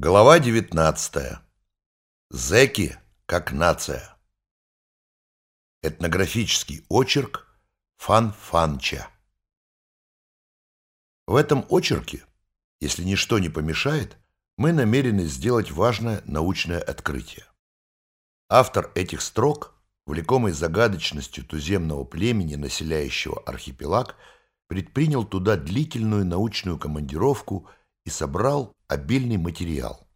Глава 19. Зеки как нация. Этнографический очерк Фан Фанча. В этом очерке, если ничто не помешает, мы намерены сделать важное научное открытие. Автор этих строк, влекомый загадочностью туземного племени, населяющего архипелаг, предпринял туда длительную научную командировку и собрал обильный материал.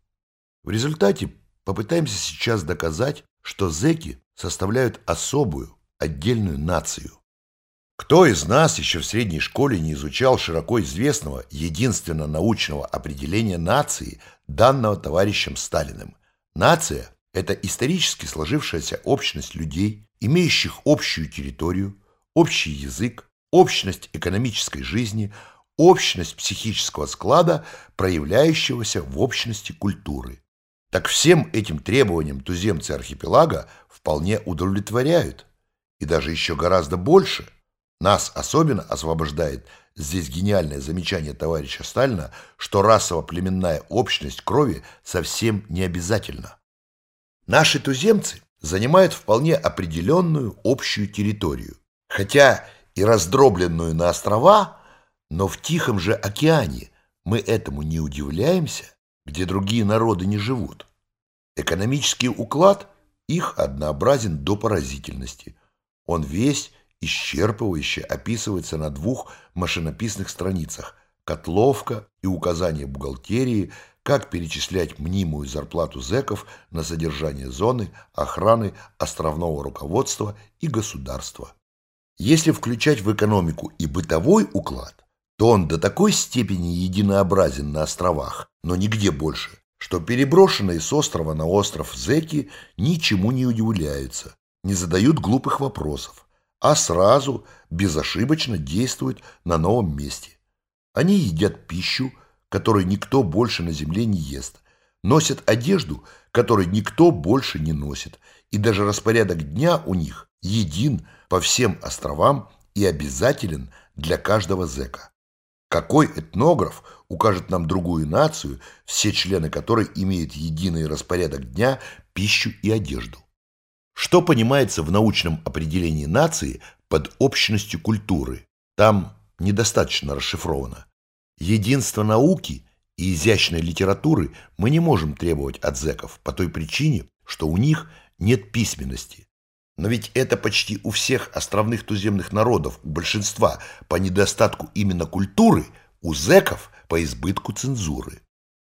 В результате попытаемся сейчас доказать, что зеки составляют особую, отдельную нацию. Кто из нас еще в средней школе не изучал широко известного, единственно научного определения нации, данного товарищем Сталиным? Нация – это исторически сложившаяся общность людей, имеющих общую территорию, общий язык, общность экономической жизни – общность психического склада, проявляющегося в общности культуры. Так всем этим требованиям туземцы архипелага вполне удовлетворяют. И даже еще гораздо больше. Нас особенно освобождает здесь гениальное замечание товарища Сталина, что расово-племенная общность крови совсем не обязательна. Наши туземцы занимают вполне определенную общую территорию, хотя и раздробленную на острова – но в Тихом же океане мы этому не удивляемся, где другие народы не живут. Экономический уклад их однообразен до поразительности. Он весь исчерпывающе описывается на двух машинописных страницах «Котловка» и указание бухгалтерии, как перечислять мнимую зарплату зэков на содержание зоны, охраны, островного руководства и государства. Если включать в экономику и бытовой уклад, он до такой степени единообразен на островах, но нигде больше, что переброшенные с острова на остров зеки ничему не удивляются, не задают глупых вопросов, а сразу безошибочно действуют на новом месте. Они едят пищу, которую никто больше на земле не ест, носят одежду, которую никто больше не носит, и даже распорядок дня у них един по всем островам и обязателен для каждого зэка. Какой этнограф укажет нам другую нацию, все члены которой имеют единый распорядок дня, пищу и одежду? Что понимается в научном определении нации под общностью культуры? Там недостаточно расшифровано. Единство науки и изящной литературы мы не можем требовать от зэков по той причине, что у них нет письменности. Но ведь это почти у всех островных туземных народов, у большинства по недостатку именно культуры, у зеков по избытку цензуры.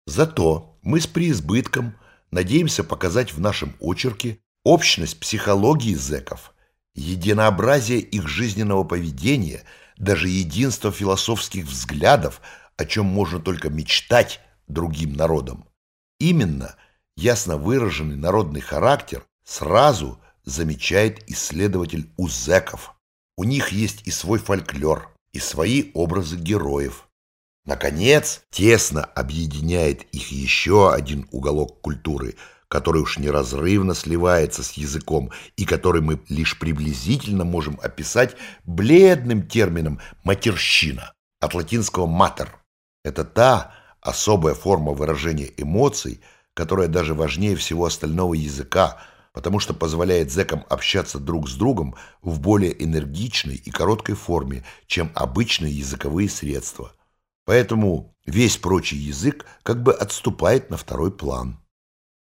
Зато мы с преизбытком надеемся показать в нашем очерке общность психологии зеков, единообразие их жизненного поведения, даже единство философских взглядов, о чем можно только мечтать другим народам. Именно ясно выраженный народный характер сразу – замечает исследователь узеков. У них есть и свой фольклор, и свои образы героев. Наконец, тесно объединяет их еще один уголок культуры, который уж неразрывно сливается с языком и который мы лишь приблизительно можем описать бледным термином «матерщина» от латинского «матер». Это та особая форма выражения эмоций, которая даже важнее всего остального языка – потому что позволяет зэкам общаться друг с другом в более энергичной и короткой форме, чем обычные языковые средства. Поэтому весь прочий язык как бы отступает на второй план.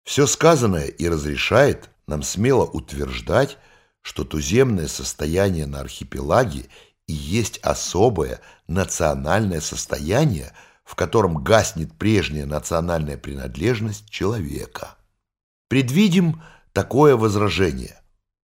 Все сказанное и разрешает нам смело утверждать, что туземное состояние на архипелаге и есть особое национальное состояние, в котором гаснет прежняя национальная принадлежность человека. Предвидим, такое возражение.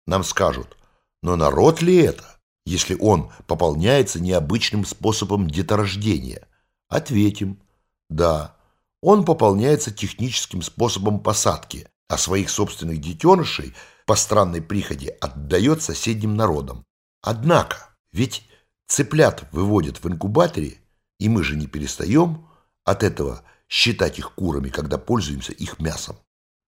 Нам скажут, но народ ли это, если он пополняется необычным способом деторождения? Ответим, да, он пополняется техническим способом посадки, а своих собственных детенышей по странной приходе отдает соседним народам. Однако, ведь цыплят выводят в инкубаторе, и мы же не перестаем от этого считать их курами, когда пользуемся их мясом.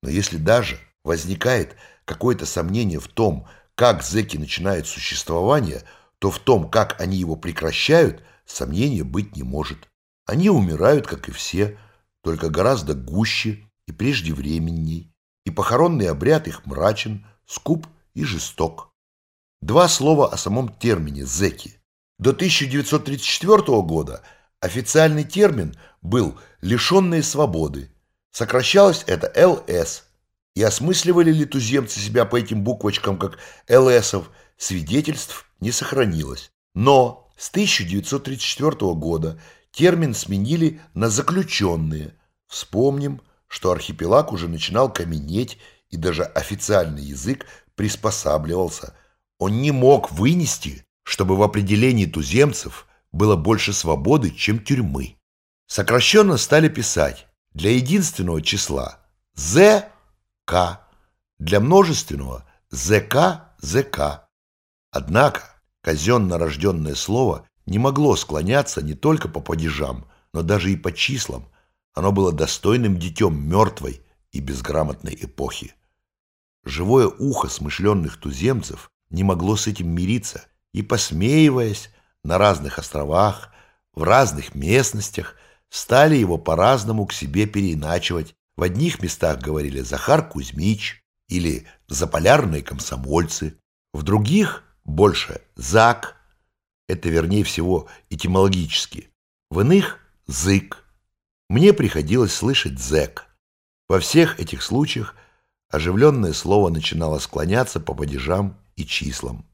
Но если даже возникает какое-то сомнение в том, как зэки начинают существование, то в том, как они его прекращают, сомнения быть не может. Они умирают, как и все, только гораздо гуще и преждевременней, и похоронный обряд их мрачен, скуп и жесток. Два слова о самом термине «зеки». До 1934 года официальный термин был «лишенные свободы». Сокращалось это «ЛС», и осмысливали ли туземцы себя по этим буквочкам как ЛСов, свидетельств не сохранилось. Но с 1934 года термин сменили на «заключенные». Вспомним, что архипелаг уже начинал каменеть, и даже официальный язык приспосабливался. Он не мог вынести, чтобы в определении туземцев было больше свободы, чем тюрьмы. Сокращенно стали писать для единственного числа «з» К, для множественного ЗК, ЗК. Однако казенно рожденное слово не могло склоняться не только по падежам, но даже и по числам. Оно было достойным детем мертвой и безграмотной эпохи. Живое ухо смышленных туземцев не могло с этим мириться, и, посмеиваясь на разных островах, в разных местностях, стали его по-разному к себе переиначивать в одних местах говорили Захар Кузьмич или заполярные комсомольцы, в других больше Зак, это вернее всего этимологически, в иных Зык. Мне приходилось слышать Зэк. Во всех этих случаях оживленное слово начинало склоняться по падежам и числам.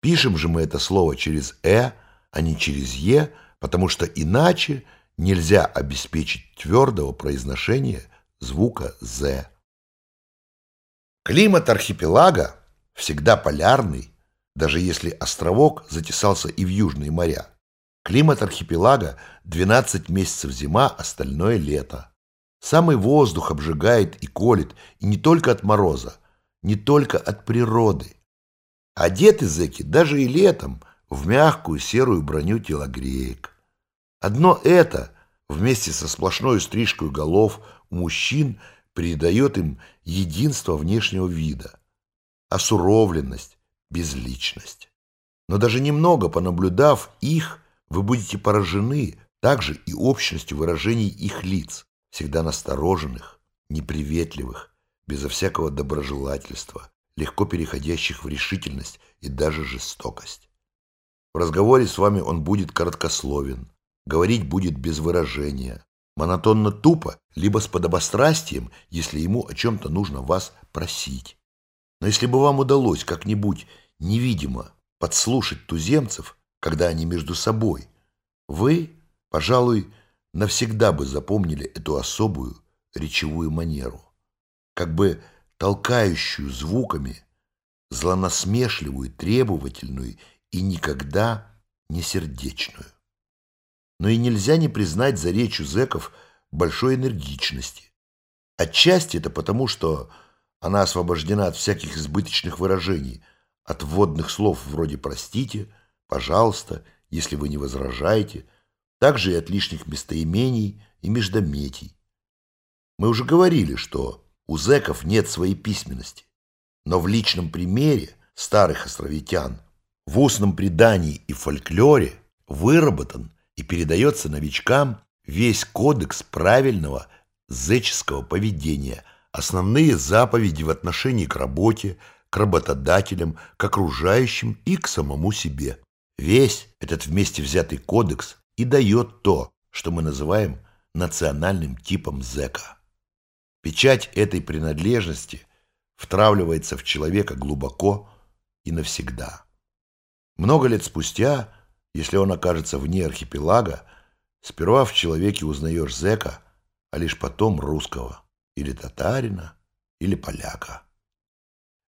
Пишем же мы это слово через «э», а не через «е», потому что иначе нельзя обеспечить твердого произношения звука «з». Климат архипелага всегда полярный, даже если островок затесался и в южные моря. Климат архипелага 12 месяцев зима, остальное лето. Самый воздух обжигает и колет, и не только от мороза, не только от природы. Одеты зэки даже и летом в мягкую серую броню телогреек. Одно это, вместе со сплошной стрижкой голов, мужчин придает им единство внешнего вида, осуровленность, безличность. Но даже немного понаблюдав их, вы будете поражены также и общностью выражений их лиц, всегда настороженных, неприветливых, безо всякого доброжелательства, легко переходящих в решительность и даже жестокость. В разговоре с вами он будет короткословен, говорить будет без выражения, монотонно тупо, либо с подобострастием, если ему о чем-то нужно вас просить. Но если бы вам удалось как-нибудь невидимо подслушать туземцев, когда они между собой, вы, пожалуй, навсегда бы запомнили эту особую речевую манеру, как бы толкающую звуками, злонасмешливую, требовательную и никогда не сердечную но и нельзя не признать за речью зэков большой энергичности. Отчасти это потому, что она освобождена от всяких избыточных выражений, от вводных слов вроде «простите», «пожалуйста», «если вы не возражаете», также и от лишних местоимений и междометий. Мы уже говорили, что у зэков нет своей письменности, но в личном примере старых островитян, в устном предании и фольклоре выработан и передается новичкам весь кодекс правильного зеческого поведения, основные заповеди в отношении к работе, к работодателям, к окружающим и к самому себе. Весь этот вместе взятый кодекс и дает то, что мы называем национальным типом зэка. Печать этой принадлежности втравливается в человека глубоко и навсегда. Много лет спустя если он окажется вне архипелага, сперва в человеке узнаешь зэка, а лишь потом русского, или татарина, или поляка.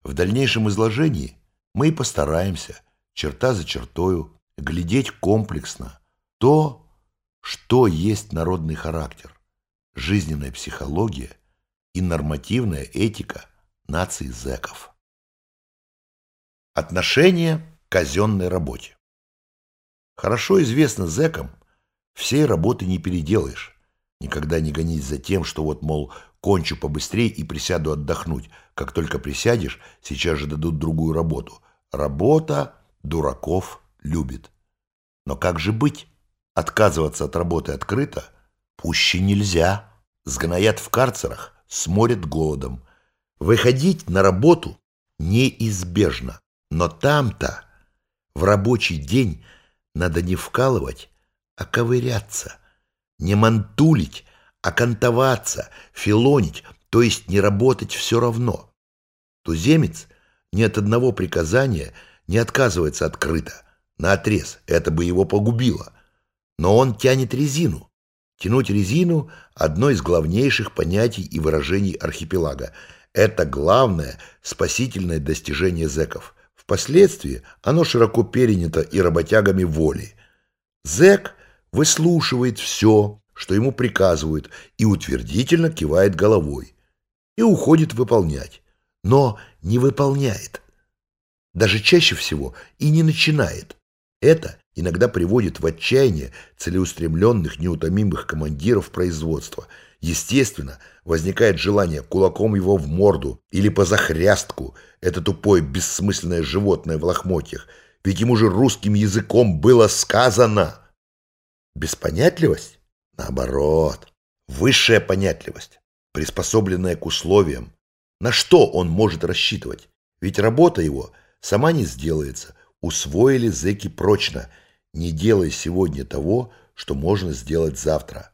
В дальнейшем изложении мы и постараемся, черта за чертою, глядеть комплексно то, что есть народный характер, жизненная психология и нормативная этика нации зэков. Отношение к казенной работе. Хорошо известно зэкам, всей работы не переделаешь. Никогда не гонись за тем, что вот, мол, кончу побыстрее и присяду отдохнуть. Как только присядешь, сейчас же дадут другую работу. Работа дураков любит. Но как же быть? Отказываться от работы открыто пуще нельзя. сгноят в карцерах, сморят голодом. Выходить на работу неизбежно, но там-то в рабочий день надо не вкалывать, а ковыряться, не мантулить, а кантоваться, филонить, то есть не работать все равно. Туземец ни от одного приказания не отказывается открыто, наотрез, это бы его погубило. Но он тянет резину. Тянуть резину – одно из главнейших понятий и выражений архипелага. Это главное спасительное достижение зэков – Впоследствии оно широко перенято и работягами воли. Зэк выслушивает все, что ему приказывают, и утвердительно кивает головой. И уходит выполнять. Но не выполняет. Даже чаще всего и не начинает. Это иногда приводит в отчаяние целеустремленных, неутомимых командиров производства. Естественно, возникает желание кулаком его в морду или по захрястку, это тупое бессмысленное животное в лохмотьях, ведь ему же русским языком было сказано. Беспонятливость? Наоборот, высшая понятливость, приспособленная к условиям. На что он может рассчитывать? Ведь работа его сама не сделается. Усвоили зэки прочно. Не делай сегодня того, что можно сделать завтра.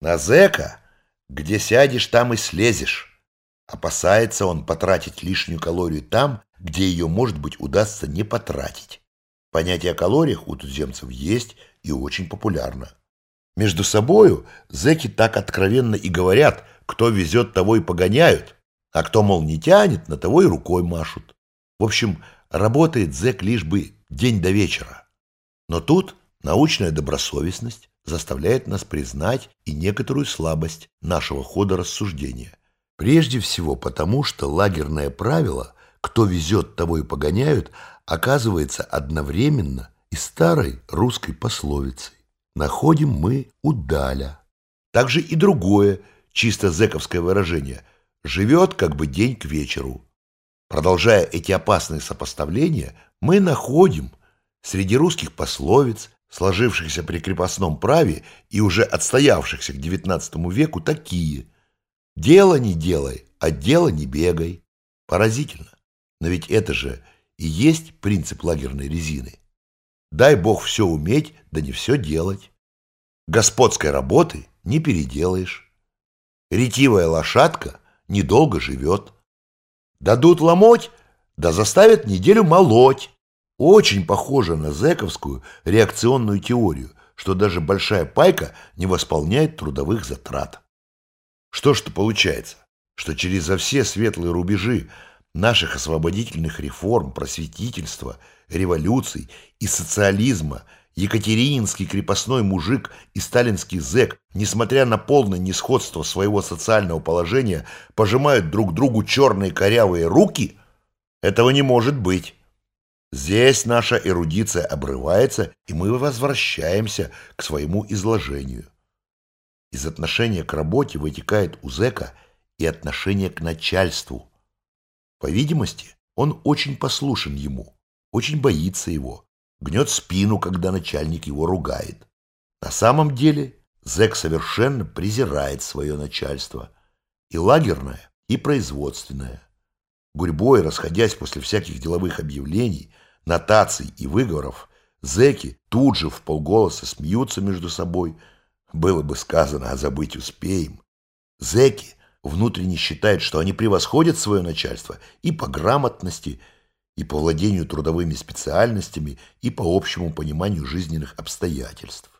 На зэка где сядешь, там и слезешь. Опасается он потратить лишнюю калорию там, где ее, может быть, удастся не потратить. Понятие о калориях у туземцев есть и очень популярно. Между собою зэки так откровенно и говорят, кто везет, того и погоняют, а кто, мол, не тянет, на того и рукой машут. В общем, работает зэк лишь бы день до вечера. Но тут научная добросовестность, заставляет нас признать и некоторую слабость нашего хода рассуждения. Прежде всего потому, что лагерное правило «кто везет, того и погоняют» оказывается одновременно и старой русской пословицей «находим мы удаля». Также и другое, чисто зэковское выражение «живет как бы день к вечеру». Продолжая эти опасные сопоставления, мы находим среди русских пословиц сложившихся при крепостном праве и уже отстоявшихся к XIX веку, такие. Дело не делай, а дело не бегай. Поразительно. Но ведь это же и есть принцип лагерной резины. Дай Бог все уметь, да не все делать. Господской работы не переделаешь. Ретивая лошадка недолго живет. Дадут ломоть, да заставят неделю молоть. Очень похоже на зэковскую реакционную теорию, что даже большая пайка не восполняет трудовых затрат. Что ж-то получается? Что через все светлые рубежи наших освободительных реформ, просветительства, революций и социализма Екатерининский крепостной мужик и сталинский зэк, несмотря на полное несходство своего социального положения, пожимают друг другу черные корявые руки? Этого не может быть. Здесь наша эрудиция обрывается, и мы возвращаемся к своему изложению. Из отношения к работе вытекает у зэка и отношение к начальству. По видимости, он очень послушен ему, очень боится его, гнет спину, когда начальник его ругает. На самом деле зэк совершенно презирает свое начальство, и лагерное, и производственное. Гурьбой, расходясь после всяких деловых объявлений, нотаций и выговоров, зэки тут же в полголоса смеются между собой. Было бы сказано, а забыть успеем. Зэки внутренне считают, что они превосходят свое начальство и по грамотности, и по владению трудовыми специальностями, и по общему пониманию жизненных обстоятельств.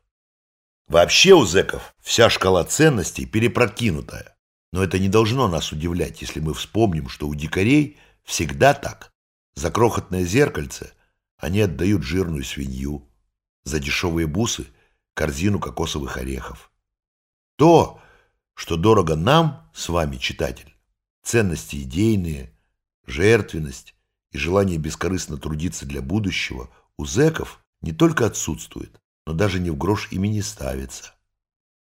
Вообще у зэков вся шкала ценностей перепрокинутая. Но это не должно нас удивлять, если мы вспомним, что у дикарей всегда так. За крохотное зеркальце они отдают жирную свинью, за дешевые бусы – корзину кокосовых орехов. То, что дорого нам с вами, читатель, ценности идейные, жертвенность и желание бескорыстно трудиться для будущего у зэков не только отсутствует, но даже ни в грош ими не ставится.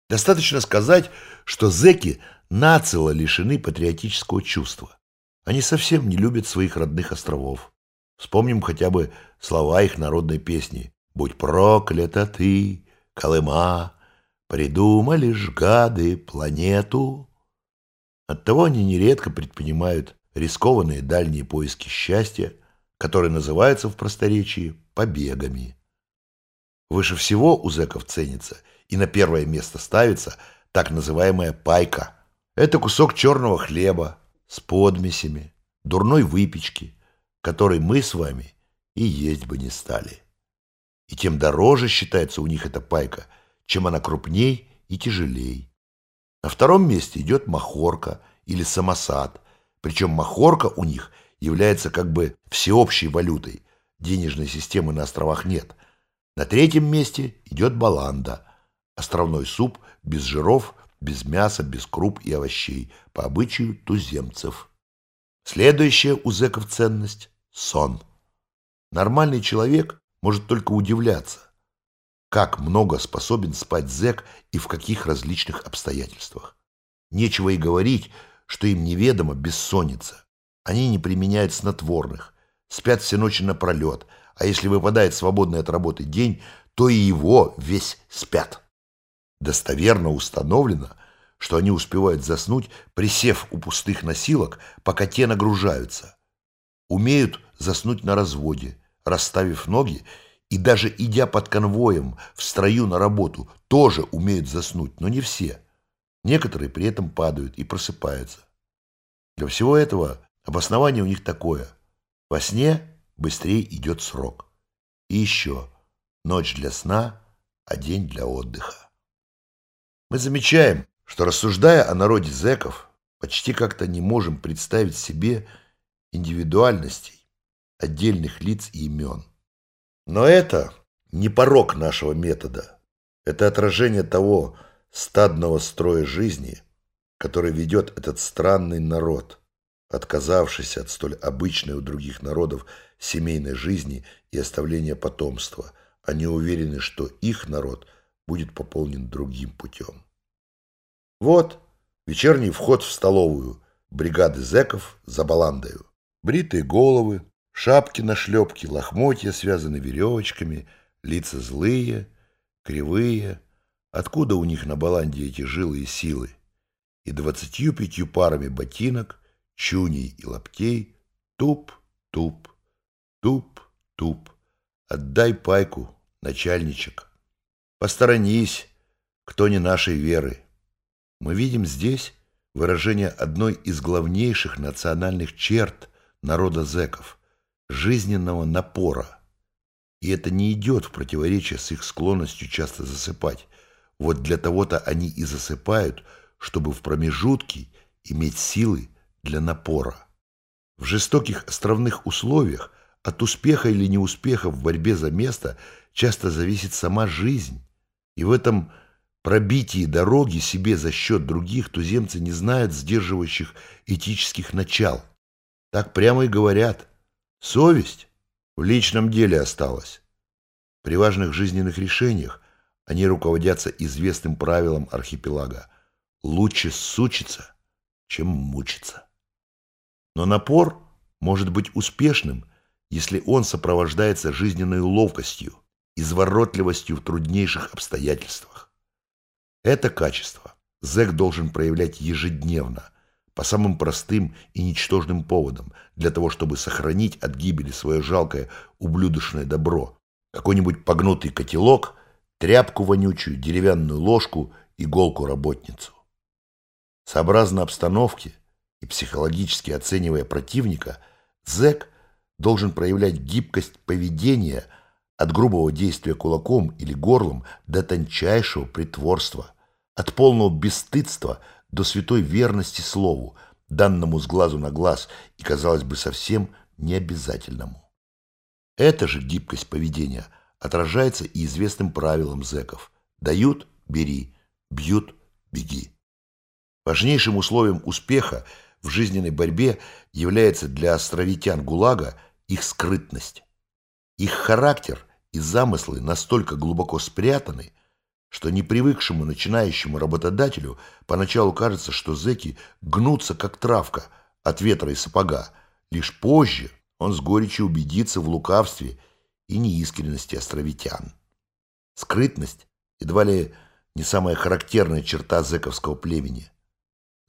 Достаточно сказать, что зэки нацело лишены патриотического чувства. Они совсем не любят своих родных островов. Вспомним хотя бы слова их народной песни «Будь проклята ты, Колыма, Придумали ж гады планету. Оттого они нередко предпринимают рискованные дальние поиски счастья, которые называются в просторечии побегами. Выше всего у зэков ценится и на первое место ставится так называемая пайка. Это кусок черного хлеба с подмесями, дурной выпечки, которой мы с вами и есть бы не стали. И тем дороже считается у них эта пайка, чем она крупней и тяжелей. На втором месте идет махорка или самосад, причем махорка у них является как бы всеобщей валютой, денежной системы на островах нет. На третьем месте идет баланда, островной суп без жиров, без мяса, без круп и овощей, по обычаю туземцев. Следующая у зэков ценность – сон. Нормальный человек может только удивляться, как много способен спать зэк и в каких различных обстоятельствах. Нечего и говорить, что им неведомо бессонница. Они не применяют снотворных, спят все ночи напролет, а если выпадает свободный от работы день, то и его весь спят. Достоверно установлено, что они успевают заснуть, присев у пустых носилок, пока те нагружаются. Умеют заснуть на разводе, расставив ноги, и даже идя под конвоем в строю на работу, тоже умеют заснуть, но не все. Некоторые при этом падают и просыпаются. Для всего этого обоснование у них такое. Во сне быстрее идет срок. И еще ночь для сна, а день для отдыха. Мы замечаем, что рассуждая о народе зэков, почти как-то не можем представить себе индивидуальностей, отдельных лиц и имен. Но это не порог нашего метода. Это отражение того стадного строя жизни, который ведет этот странный народ, отказавшийся от столь обычной у других народов семейной жизни и оставления потомства. Они уверены, что их народ будет пополнен другим путем. Вот вечерний вход в столовую бригады зэков за баландою. Бритые головы, Шапки на шлепке, лохмотья связаны веревочками, лица злые, кривые. Откуда у них на баланде эти жилы и силы? И двадцатью пятью парами ботинок, чуней и лаптей, туп-туп, туп-туп. Отдай пайку, начальничек. Посторонись, кто не нашей веры. Мы видим здесь выражение одной из главнейших национальных черт народа зеков жизненного напора. И это не идет в противоречие с их склонностью часто засыпать. Вот для того-то они и засыпают, чтобы в промежутке иметь силы для напора. В жестоких островных условиях от успеха или неуспеха в борьбе за место часто зависит сама жизнь. И в этом пробитии дороги себе за счет других туземцы не знают сдерживающих этических начал. Так прямо и говорят – Совесть в личном деле осталась. При важных жизненных решениях они руководятся известным правилом архипелага. Лучше сучиться, чем мучиться. Но напор может быть успешным, если он сопровождается жизненной ловкостью, изворотливостью в труднейших обстоятельствах. Это качество зэк должен проявлять ежедневно, по самым простым и ничтожным поводам, для того, чтобы сохранить от гибели свое жалкое ублюдочное добро. Какой-нибудь погнутый котелок, тряпку вонючую, деревянную ложку, иголку-работницу. Сообразно обстановке и психологически оценивая противника, зэк должен проявлять гибкость поведения от грубого действия кулаком или горлом до тончайшего притворства, от полного бесстыдства – до святой верности слову, данному с глазу на глаз и, казалось бы, совсем необязательному. Эта же гибкость поведения отражается и известным правилам зэков. Дают – бери, бьют – беги. Важнейшим условием успеха в жизненной борьбе является для островитян ГУЛАГа их скрытность. Их характер и замыслы настолько глубоко спрятаны – что непривыкшему начинающему работодателю поначалу кажется, что зэки гнутся, как травка, от ветра и сапога. Лишь позже он с горечью убедится в лукавстве и неискренности островитян. Скрытность едва ли не самая характерная черта зэковского племени.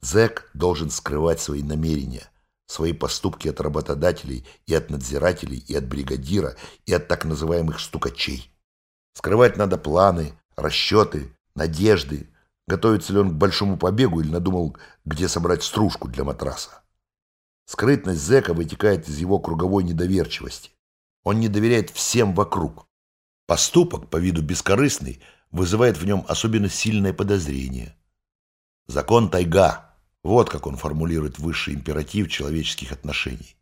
Зэк должен скрывать свои намерения, свои поступки от работодателей и от надзирателей, и от бригадира, и от так называемых стукачей. Скрывать надо планы, расчеты, надежды, готовится ли он к большому побегу или надумал, где собрать стружку для матраса. Скрытность зэка вытекает из его круговой недоверчивости. Он не доверяет всем вокруг. Поступок, по виду бескорыстный, вызывает в нем особенно сильное подозрение. Закон тайга. Вот как он формулирует высший императив человеческих отношений.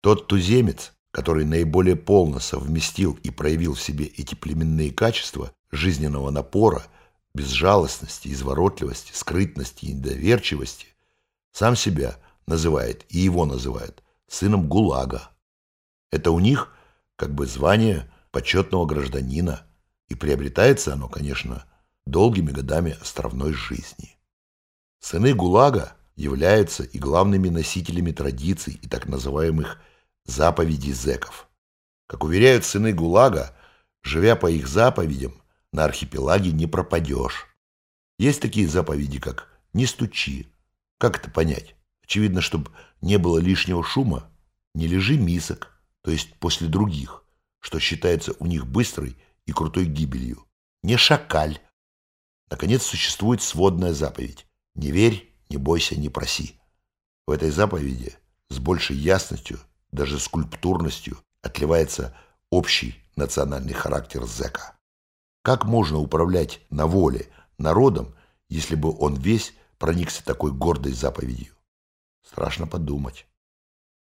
Тот туземец, который наиболее полно совместил и проявил в себе эти племенные качества жизненного напора, безжалостности, изворотливости, скрытности и недоверчивости, сам себя называет и его называют сыном ГУЛАГа. Это у них как бы звание почетного гражданина, и приобретается оно, конечно, долгими годами островной жизни. Сыны ГУЛАГа являются и главными носителями традиций и так называемых заповедей зеков. Как уверяют сыны ГУЛАГа, живя по их заповедям, на архипелаге не пропадешь. Есть такие заповеди, как «не стучи». Как это понять? Очевидно, чтобы не было лишнего шума, не лежи мисок, то есть после других что считается у них быстрой и крутой гибелью. Не шакаль. Наконец, существует сводная заповедь. Не верь, не бойся, не проси. В этой заповеди с большей ясностью, даже скульптурностью, отливается общий национальный характер зэка. Как можно управлять на воле народом, если бы он весь проникся такой гордой заповедью? Страшно подумать.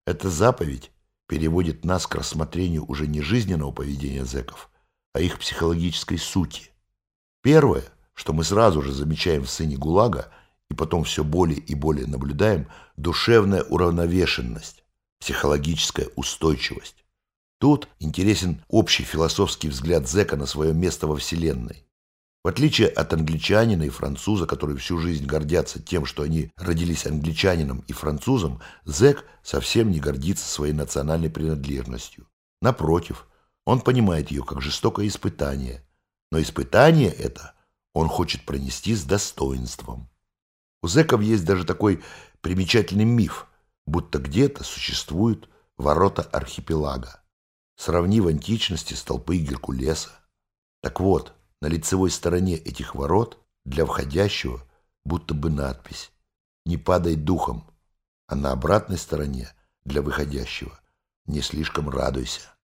Эта заповедь переводит нас к рассмотрению уже не жизненного поведения зэков, а их психологической сути. Первое, что мы сразу же замечаем в сыне ГУЛАГа и потом все более и более наблюдаем, душевная уравновешенность, психологическая устойчивость. Тут интересен общий философский взгляд зэка на свое место во Вселенной. В отличие от англичанина и француза, которые всю жизнь гордятся тем, что они родились англичанином и французом, зэк совсем не гордится своей национальной принадлежностью. Напротив, он понимает ее как жестокое испытание. Но испытание это он хочет пронести с достоинством. У зэков есть даже такой примечательный миф, будто где-то существуют ворота архипелага. Сравни в античности столпы Геркулеса. Так вот, на лицевой стороне этих ворот для входящего будто бы надпись «Не падай духом», а на обратной стороне для выходящего «Не слишком радуйся».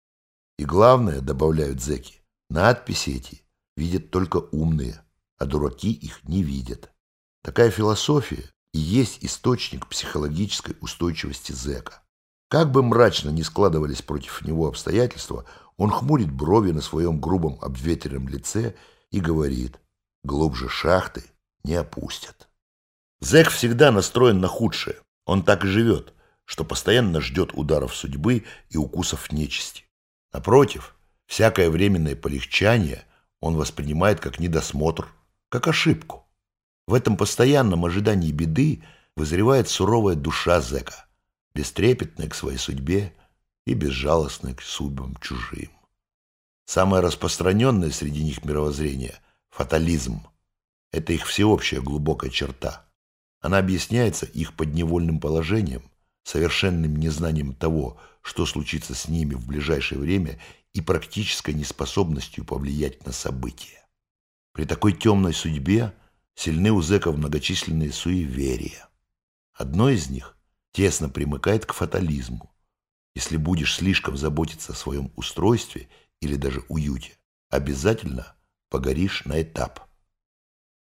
И главное, добавляют зэки, надписи эти видят только умные, а дураки их не видят. Такая философия и есть источник психологической устойчивости зэка. Как бы мрачно ни складывались против него обстоятельства, он хмурит брови на своем грубом обветренном лице и говорит, глубже шахты не опустят. Зэк всегда настроен на худшее. Он так и живет, что постоянно ждет ударов судьбы и укусов нечисти. Напротив, всякое временное полегчание он воспринимает как недосмотр, как ошибку. В этом постоянном ожидании беды вызревает суровая душа зэка, бестрепетная к своей судьбе и безжалостный к судьбам чужим. Самое распространенное среди них мировоззрение – фатализм. Это их всеобщая глубокая черта. Она объясняется их подневольным положением, совершенным незнанием того, что случится с ними в ближайшее время и практической неспособностью повлиять на события. При такой темной судьбе сильны у зэков многочисленные суеверия. Одно из них тесно примыкает к фатализму. Если будешь слишком заботиться о своем устройстве или даже уюте, обязательно погоришь на этап.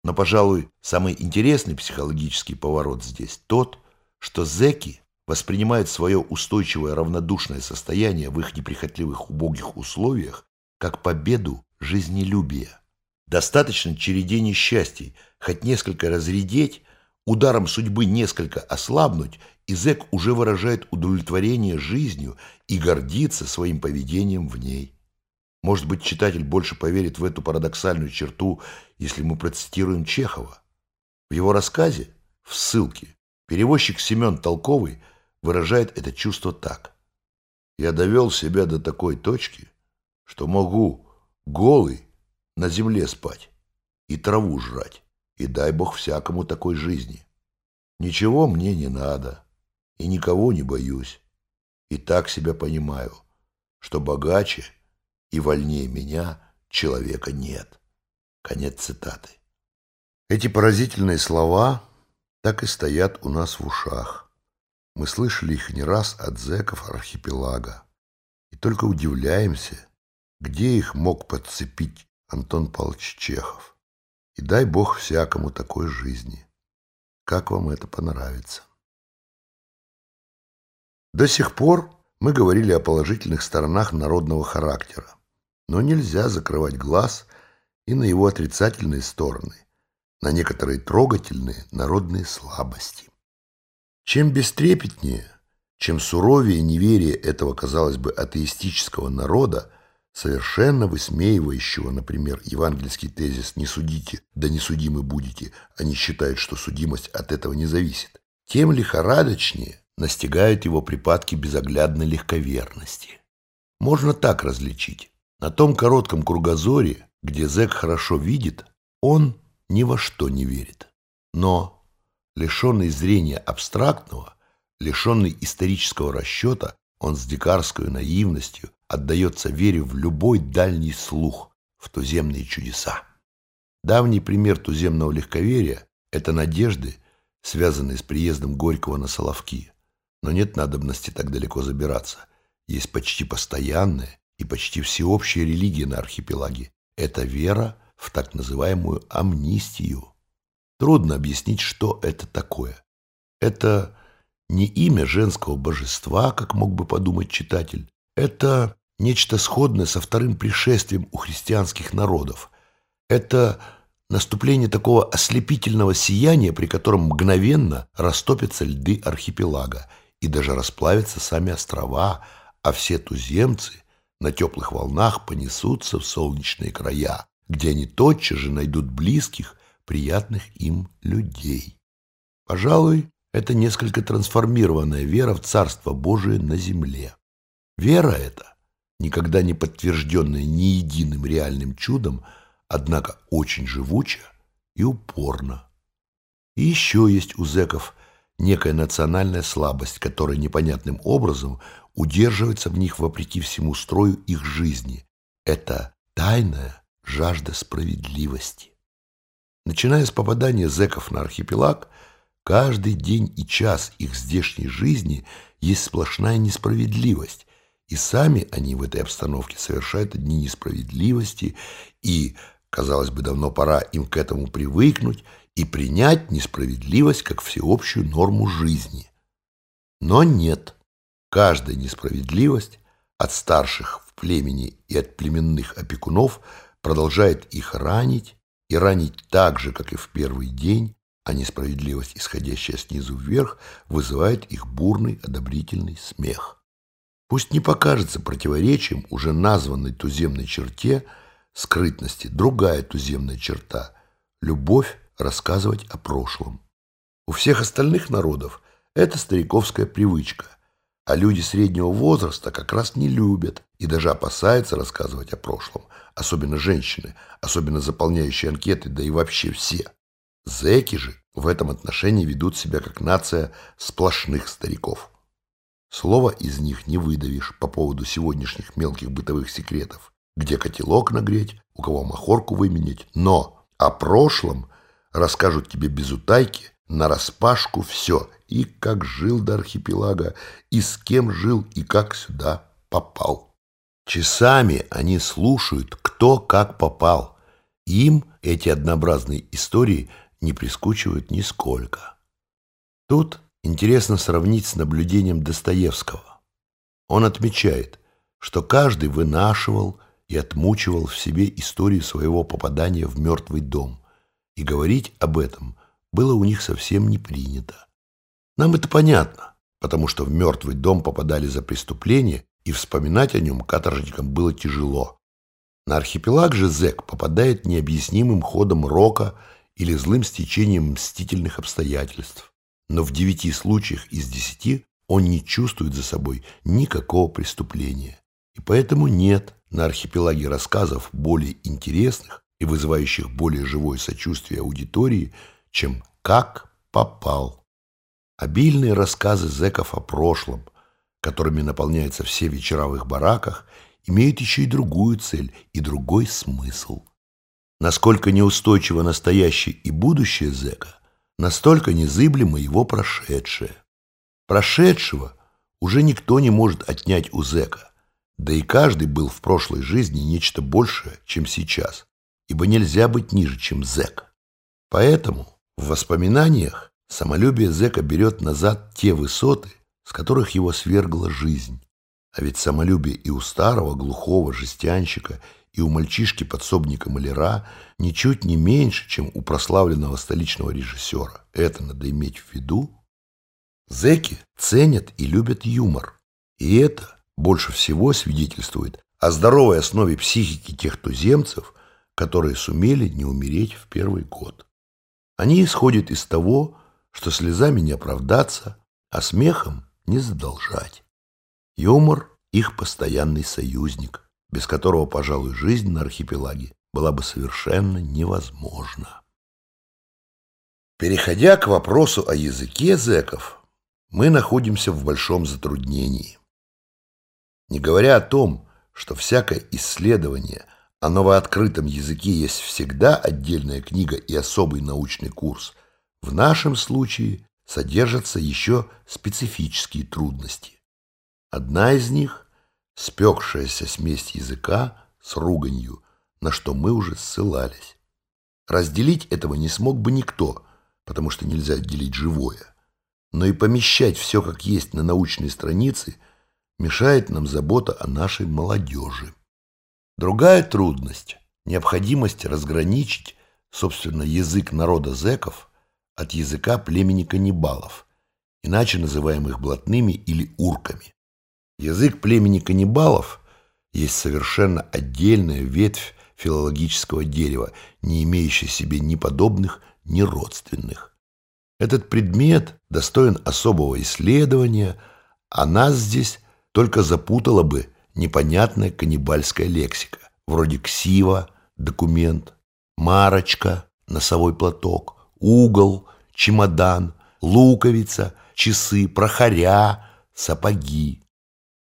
Но, пожалуй, самый интересный психологический поворот здесь тот, что зэки воспринимают свое устойчивое равнодушное состояние в их неприхотливых убогих условиях как победу жизнелюбия. Достаточно череде несчастий, хоть несколько разредеть, ударом судьбы несколько ослабнуть, и зэк уже выражает удовлетворение жизнью и гордится своим поведением в ней. Может быть, читатель больше поверит в эту парадоксальную черту, если мы процитируем Чехова. В его рассказе, в ссылке, перевозчик Семен Толковый выражает это чувство так. «Я довел себя до такой точки, что могу голый на земле спать и траву жрать. И дай бог всякому такой жизни. Ничего мне не надо, и никого не боюсь. И так себя понимаю, что богаче и вольнее меня человека нет. Конец цитаты. Эти поразительные слова так и стоят у нас в ушах. Мы слышали их не раз от зэков архипелага. И только удивляемся, где их мог подцепить Антон Павлович Чехов. И дай Бог всякому такой жизни. Как вам это понравится? До сих пор мы говорили о положительных сторонах народного характера, но нельзя закрывать глаз и на его отрицательные стороны, на некоторые трогательные народные слабости. Чем бестрепетнее, чем суровее неверие этого, казалось бы, атеистического народа, совершенно высмеивающего, например, евангельский тезис «не судите, да не судимы будете», они считают, что судимость от этого не зависит, тем лихорадочнее настигают его припадки безоглядной легковерности. Можно так различить. На том коротком кругозоре, где зэк хорошо видит, он ни во что не верит. Но, лишенный зрения абстрактного, лишенный исторического расчета, он с дикарской наивностью отдается вере в любой дальний слух, в туземные чудеса. Давний пример туземного легковерия – это надежды, связанные с приездом Горького на Соловки. Но нет надобности так далеко забираться. Есть почти постоянная и почти всеобщая религия на архипелаге. Это вера в так называемую амнистию. Трудно объяснить, что это такое. Это не имя женского божества, как мог бы подумать читатель. Это нечто сходное со вторым пришествием у христианских народов. Это наступление такого ослепительного сияния, при котором мгновенно растопятся льды архипелага и даже расплавятся сами острова, а все туземцы на теплых волнах понесутся в солнечные края, где они тотчас же найдут близких, приятных им людей. Пожалуй, это несколько трансформированная вера в Царство Божие на земле. Вера эта, никогда не подтвержденная ни единым реальным чудом, однако очень живуча и упорна. И еще есть у зэков некая национальная слабость, которая непонятным образом удерживается в них вопреки всему строю их жизни. Это тайная жажда справедливости. Начиная с попадания зэков на архипелаг, каждый день и час их здешней жизни есть сплошная несправедливость, и сами они в этой обстановке совершают одни несправедливости, и, казалось бы, давно пора им к этому привыкнуть и принять несправедливость как всеобщую норму жизни. Но нет. Каждая несправедливость от старших в племени и от племенных опекунов продолжает их ранить, и ранить так же, как и в первый день, а несправедливость, исходящая снизу вверх, вызывает их бурный одобрительный смех. Пусть не покажется противоречием уже названной туземной черте скрытности другая туземная черта – любовь рассказывать о прошлом. У всех остальных народов это стариковская привычка, а люди среднего возраста как раз не любят и даже опасаются рассказывать о прошлом, особенно женщины, особенно заполняющие анкеты, да и вообще все. Зэки же в этом отношении ведут себя как нация сплошных стариков. Слова из них не выдавишь по поводу сегодняшних мелких бытовых секретов, где котелок нагреть, у кого махорку выменять, но о прошлом расскажут тебе без утайки, нараспашку все, и как жил до архипелага, и с кем жил, и как сюда попал. Часами они слушают, кто как попал. Им эти однообразные истории не прискучивают нисколько. Тут интересно сравнить с наблюдением Достоевского. Он отмечает, что каждый вынашивал и отмучивал в себе историю своего попадания в мертвый дом, и говорить об этом было у них совсем не принято. Нам это понятно, потому что в мертвый дом попадали за преступление, и вспоминать о нем каторжникам было тяжело. На архипелаг же зэк попадает необъяснимым ходом рока или злым стечением мстительных обстоятельств но в девяти случаях из десяти он не чувствует за собой никакого преступления. И поэтому нет на архипелаге рассказов более интересных и вызывающих более живое сочувствие аудитории, чем «как попал». Обильные рассказы зэков о прошлом, которыми наполняются все вечера в их бараках, имеют еще и другую цель и другой смысл. Насколько неустойчиво настоящее и будущее зэка, настолько незыблемо его прошедшее. Прошедшего уже никто не может отнять у зэка, да и каждый был в прошлой жизни нечто большее, чем сейчас, ибо нельзя быть ниже, чем зэк. Поэтому в воспоминаниях самолюбие зэка берет назад те высоты, с которых его свергла жизнь. А ведь самолюбие и у старого глухого жестянщика – и у мальчишки-подсобника маляра ничуть не меньше, чем у прославленного столичного режиссера. Это надо иметь в виду. Зеки ценят и любят юмор. И это больше всего свидетельствует о здоровой основе психики тех туземцев, которые сумели не умереть в первый год. Они исходят из того, что слезами не оправдаться, а смехом не задолжать. Юмор – их постоянный союзник – без которого, пожалуй, жизнь на архипелаге была бы совершенно невозможна. Переходя к вопросу о языке зэков, мы находимся в большом затруднении. Не говоря о том, что всякое исследование о новооткрытом языке есть всегда отдельная книга и особый научный курс, в нашем случае содержатся еще специфические трудности. Одна из них спекшаяся смесь языка с руганью, на что мы уже ссылались. Разделить этого не смог бы никто, потому что нельзя делить живое. Но и помещать все как есть на научной странице мешает нам забота о нашей молодежи. Другая трудность – необходимость разграничить, собственно, язык народа зеков от языка племени каннибалов, иначе называемых блатными или урками. Язык племени каннибалов есть совершенно отдельная ветвь филологического дерева, не имеющая себе ни подобных, ни родственных. Этот предмет достоин особого исследования, а нас здесь только запутала бы непонятная каннибальская лексика, вроде ксива, документ, марочка, носовой платок, угол, чемодан, луковица, часы, прохоря, сапоги.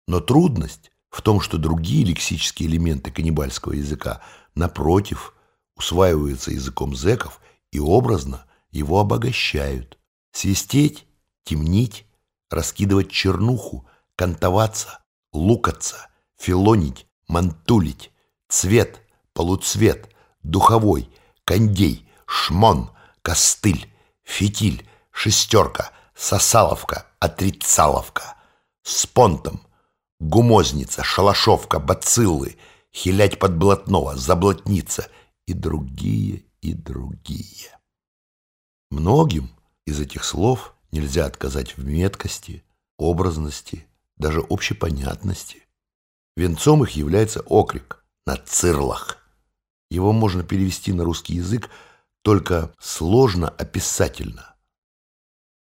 Но трудность в том, что другие лексические элементы каннибальского языка, напротив, усваиваются языком зеков и образно его обогащают. Свистеть, темнить, раскидывать чернуху, кантоваться, лукаться, филонить, мантулить, цвет, полуцвет, духовой, кондей, шмон, костыль, фитиль, шестерка, сосаловка, отрицаловка, с понтом, гумозница, шалашовка, бациллы, хилять подблатного, заблотница и другие, и другие. Многим из этих слов нельзя отказать в меткости, образности, даже общепонятности. Венцом их является окрик на цирлах. Его можно перевести на русский язык только сложно описательно.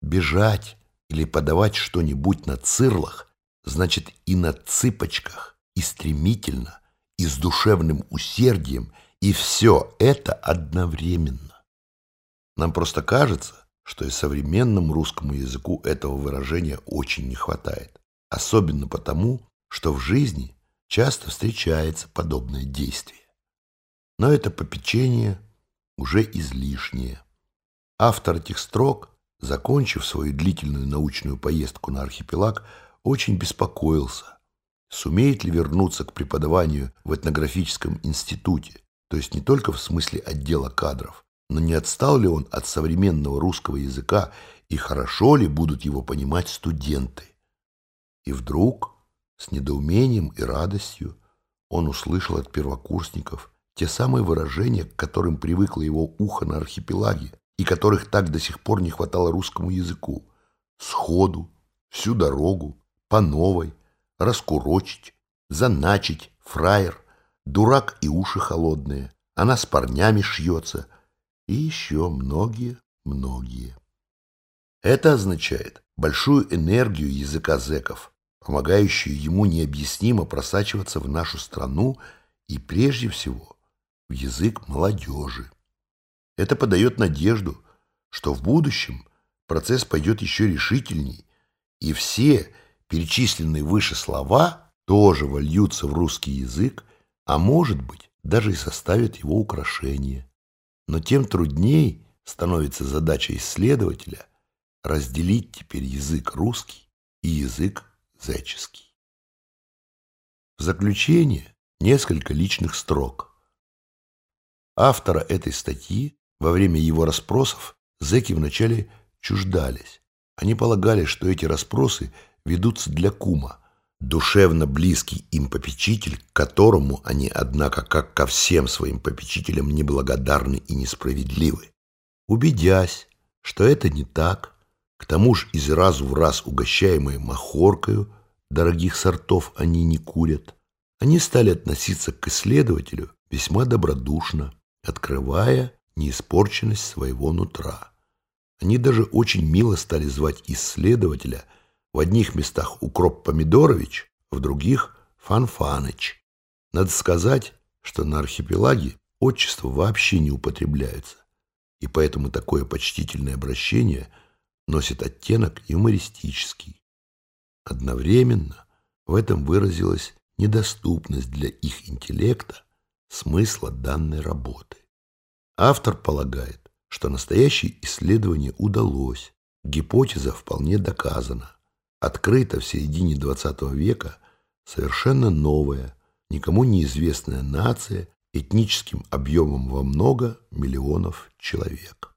Бежать или подавать что-нибудь на цирлах значит и на цыпочках, и стремительно, и с душевным усердием, и все это одновременно. Нам просто кажется, что и современному русскому языку этого выражения очень не хватает. Особенно потому, что в жизни часто встречается подобное действие. Но это попечение уже излишнее. Автор этих строк, закончив свою длительную научную поездку на архипелаг, очень беспокоился, сумеет ли вернуться к преподаванию в этнографическом институте, то есть не только в смысле отдела кадров, но не отстал ли он от современного русского языка и хорошо ли будут его понимать студенты. И вдруг, с недоумением и радостью, он услышал от первокурсников те самые выражения, к которым привыкло его ухо на архипелаге и которых так до сих пор не хватало русскому языку. Сходу, всю дорогу, по новой, раскурочить, заначить, фраер, дурак и уши холодные, она с парнями шьется, и еще многие-многие. Это означает большую энергию языка зеков, помогающую ему необъяснимо просачиваться в нашу страну и прежде всего в язык молодежи. Это подает надежду, что в будущем процесс пойдет еще решительней, и все перечисленные выше слова тоже вольются в русский язык, а может быть, даже и составят его украшение. Но тем трудней становится задача исследователя разделить теперь язык русский и язык зеческий. В заключение несколько личных строк. Автора этой статьи во время его расспросов зэки вначале чуждались. Они полагали, что эти расспросы ведутся для кума, душевно близкий им попечитель, к которому они, однако, как ко всем своим попечителям, неблагодарны и несправедливы. Убедясь, что это не так, к тому же из разу в раз угощаемые махоркою, дорогих сортов они не курят, они стали относиться к исследователю весьма добродушно, открывая неиспорченность своего нутра. Они даже очень мило стали звать исследователя в одних местах Укроп Помидорович, в других Фанфаныч. Надо сказать, что на архипелаге отчества вообще не употребляются, и поэтому такое почтительное обращение носит оттенок юмористический. Одновременно в этом выразилась недоступность для их интеллекта смысла данной работы. Автор полагает, что настоящее исследование удалось, гипотеза вполне доказана. Открыта в середине XX века совершенно новая, никому неизвестная нация этническим объемом во много миллионов человек.